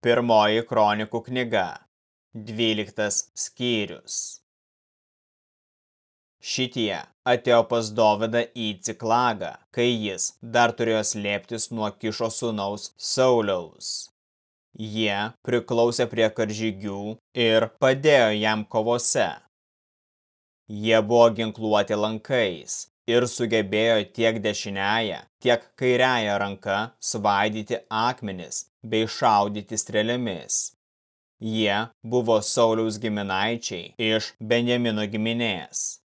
Pirmoji kronikų knyga, 12 skyrius. Šitie atėjo pas Dovydą į Ciklagą, kai jis dar turėjo slėptis nuo kišo sūnaus Sauliaus. Jie priklausė prie karžygių ir padėjo jam kovose. Jie buvo ginkluoti lankais ir sugebėjo tiek dešiniają, tiek kairiają ranką svaidyti akmenis bei šaudyti strėlėmis. Jie buvo Sauliaus giminaičiai iš Benjamino giminės.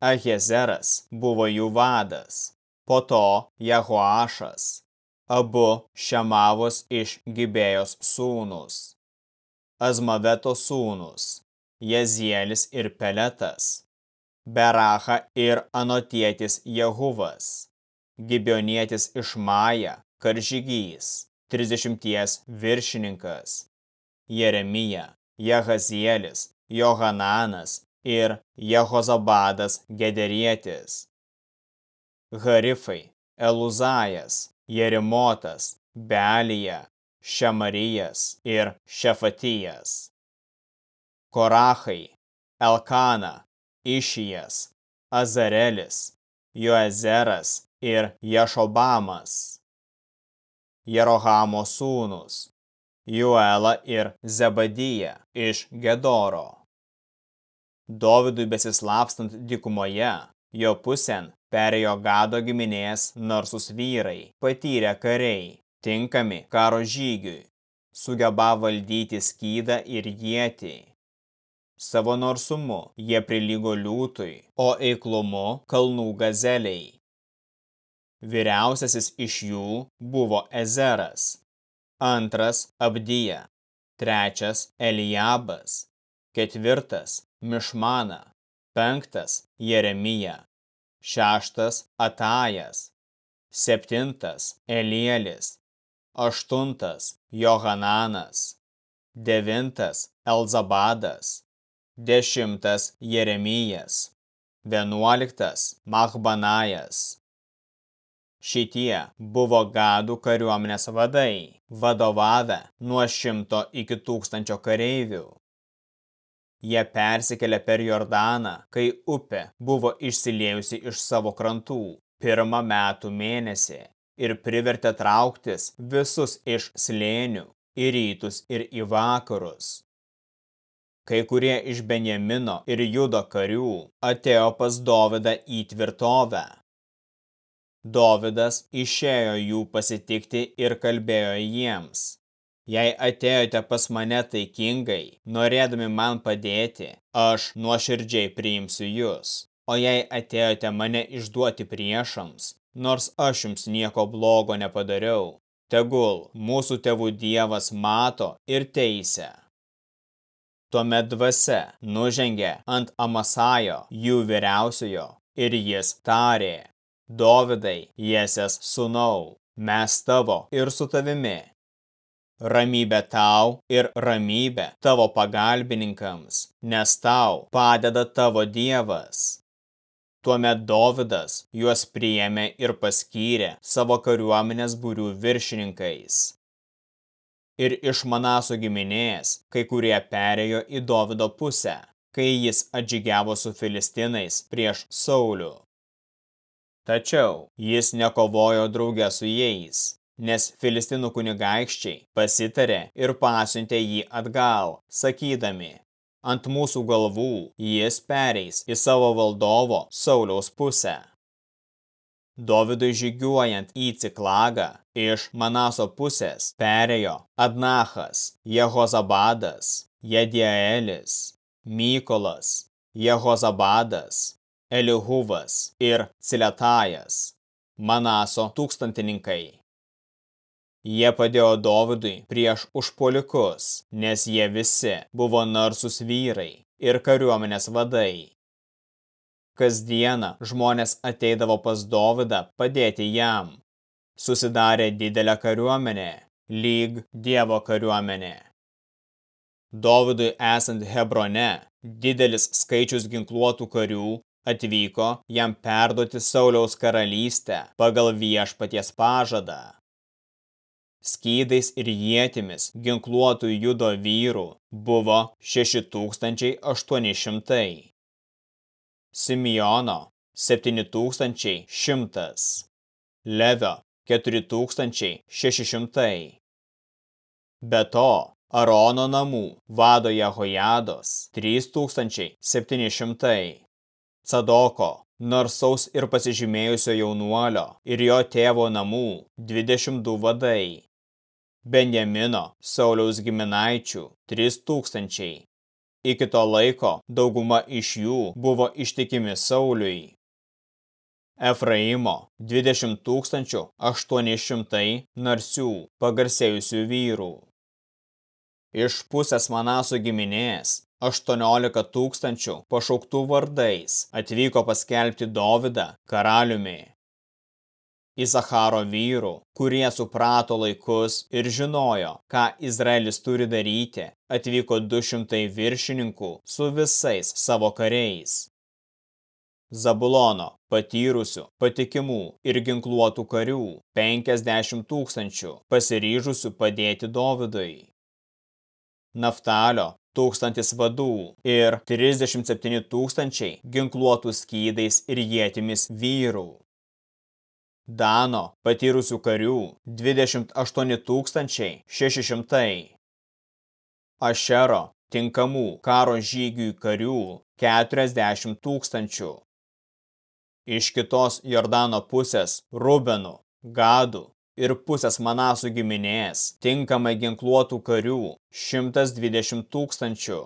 Ahiezeras buvo jų vadas, po to Jehoašas, abu Šemavos iš Gibėjos sūnus, Azmaveto sūnus, Jezielis ir Peletas, Beracha ir Anotietis Jehuvas, Gibionietis iš Maja, karžygys, trisdešimties viršininkas, Jeremija, Jehazielis, Johananas ir Jehozabadas Gederietis. Harifai, Eluzajas, Jerimotas, Belija, Šemarijas ir Šefatijas. Korachai, Elkana, Išijas, Azarelis, Joezeras ir Ješobamas. Jerohamo sūnus, Juela ir Zebadija iš Gedoro. Dovydui besislapstant dykumoje, jo pusėn perėjo gado giminės narsus vyrai, patyrę kariai, tinkami karo žygiui, sugeba valdyti skydą ir jėtį. Savo narsumu jie prilygo liūtui, o eiklumu kalnų gazeliai. Vyriausiasis iš jų buvo Ezeras, antras Abdija, trečias Eliabas, ketvirtas Mišmana, penktas Jeremija, šeštas Atajas, septintas Elielis, aštuntas Johananas, devintas Elzabadas, dešimtas Jeremijas, vienuoliktas Mahbanajas, Šitie buvo gadų kariuomenės vadai, vadovavę nuo šimto iki tūkstančio kareivių. Jie persikėlė per Jordaną, kai upė buvo išsiliejusi iš savo krantų pirmą metų mėnesį ir privertė trauktis visus iš slėnių į rytus ir į vakarus. Kai kurie iš Benjamino ir Judo karių atėjo pas Dovydą į tvirtovę Dovydas išėjo jų pasitikti ir kalbėjo jiems. Jei atėjote pas mane taikingai, norėdami man padėti, aš nuoširdžiai priimsiu jūs. O jei atėjote mane išduoti priešams, nors aš jums nieko blogo nepadariau, tegul mūsų tėvų dievas mato ir teisė. Tuomet dvasia nužengė ant Amasajo, jų vyriausiojo, ir jis tarė, Dovidai, Jesės sūnau, mes tavo ir su tavimi. Ramybė tau ir ramybė tavo pagalbininkams, nes tau padeda tavo dievas. Tuomet Dovidas juos priėmė ir paskyrė savo kariuomenės būrių viršininkais. Ir iš Manaso giminės kai kurie perėjo į Dovido pusę, kai jis atžygiavo su filistinais prieš Saulių. Tačiau jis nekovojo drauge su jais, nes filistinų kunigaikščiai pasitarė ir pasiuntė jį atgal, sakydami, ant mūsų galvų jis pereis į savo valdovo Sauliaus pusę. Dovidui žygiuojant į Ciklagą iš Manaso pusės perėjo Adnachas, Jehozabadas, Jedielis, Mykolas, Jehozabadas, Elihuvas ir Ciletajas, Manaso tūkstantininkai. Jie padėjo Dovidui prieš užpolikus, nes jie visi buvo narsus vyrai ir kariuomenės vadai. Kasdieną žmonės ateidavo pas Dovydą padėti jam. Susidarė didelę kariuomenę, lyg Dievo kariuomenė. Dovydui esant Hebrone, didelis skaičius ginkluotų karių atvyko jam perduoti Sauliaus karalystę pagal viešpaties pažadą. skydais ir jėtimis ginkluotų judo vyrų buvo 6800. Simeono 7100. Levio 4600. Be to, Arono namų vado Jehojados 3700. Cadoko, narsaus ir pasižymėjusio jaunuolio ir jo tėvo namų 22 vadai. Benjamino, Sauliaus giminaičių 3000. Iki to laiko dauguma iš jų buvo ištikimi Sauliui. Efraimo 20 800 narsių pagarsėjusių vyrų. Iš pusės Manaso giminės 18 tūkstančių pašauktų vardais atvyko paskelbti Dovydą karaliumi. Izacharo vyrų, kurie suprato laikus ir žinojo, ką Izraelis turi daryti, atvyko 200 viršininkų su visais savo kariais. Zabulono patyrusių, patikimų ir ginkluotų karių 50 tūkstančių pasiryžusių padėti Dovydui. Naftalio tūkstantis vadų ir 37 tūkstančiai ginkluotų skydais ir jėtimis vyrų. Dano patyrusių karių 28 600. Ašero tinkamų karo žygiui karių 40 tūkstančių. Iš kitos Jordano pusės Rubenų, Gadų, ir pusės Manasų giminės, tinkamai ginkluotų karių 120 tūkstančių.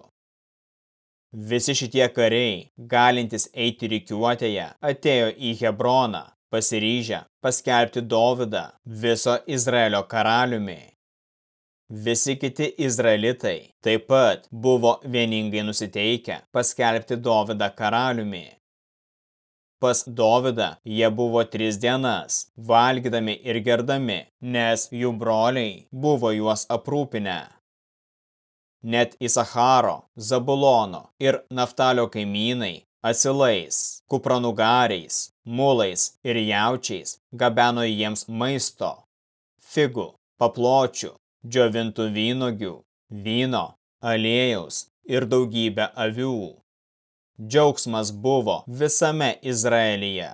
Visi šitie kariai, galintys eiti rikiuotėje, atėjo į Hebroną, pasiryžę paskelbti Dovydą viso Izraelio karaliumi. Visi kiti izraelitai taip pat buvo vieningai nusiteikę paskelbti Dovydą karaliumi. Pas Dovydą jie buvo tris dienas, valgydami ir gerdami, nes jų broliai buvo juos aprūpinę. Net Isacharo, Zabulono ir Naftalio kaimynai asilais, kupranugariais, mulais ir jaučiais gabeno jiems maisto, figų, papločių, džiovintų vynogių, vyno, aliejaus ir daugybę avių džiaugsmas buvo visame Izraelyje.